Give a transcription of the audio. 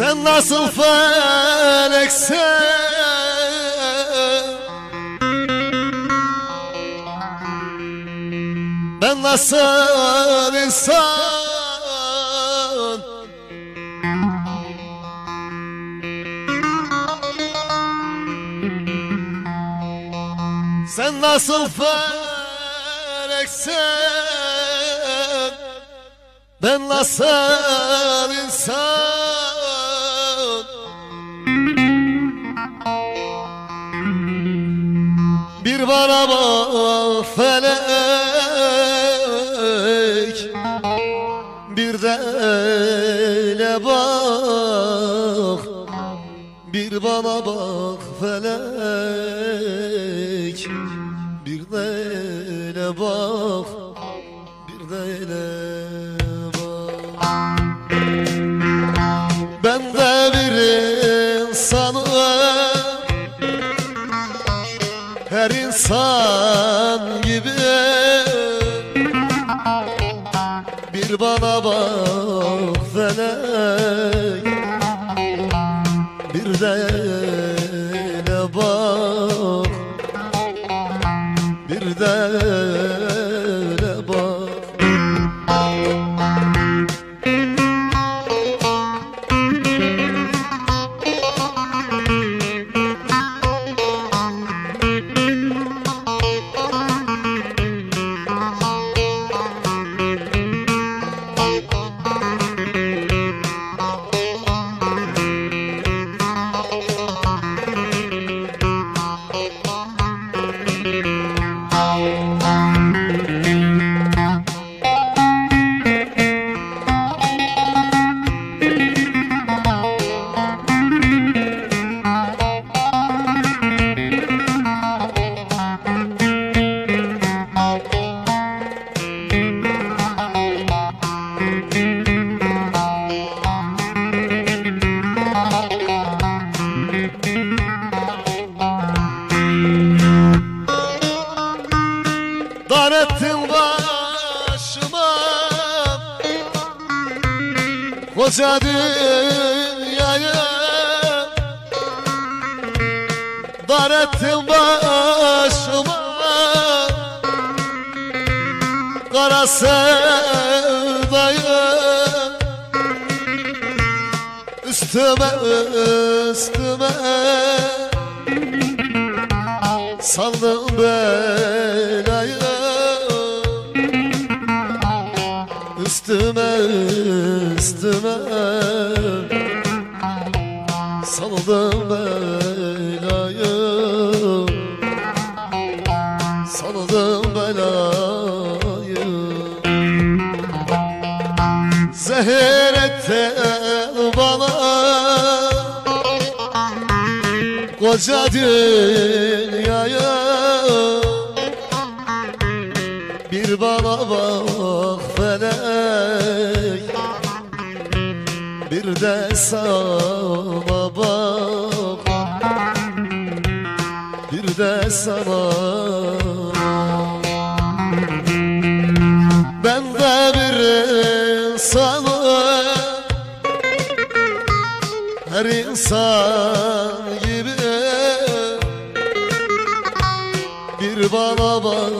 Sen nasıl feleksen Ben nasıl insan. Sen nasıl feleksen Ben nasıl insan Bir bana bak felek. Bir de öyle bak. Bir bana bak felek. Bir de öyle bak her insan gibi. Bir bana bak felek. Bir de öyle bak. Bir de Dar ettin başıma. Koca dünyayı Dar ettin başıma. Kara sevdayı Üstüme üstüme. Saldım belayı. Üstüme üstüme. Saldım belayı. Saldım belayı. Zehir koca dünyaya Bir bana bak felek. Bir de sana bak. Bir de sana. Ben de bir sana Her insan Bir bana bak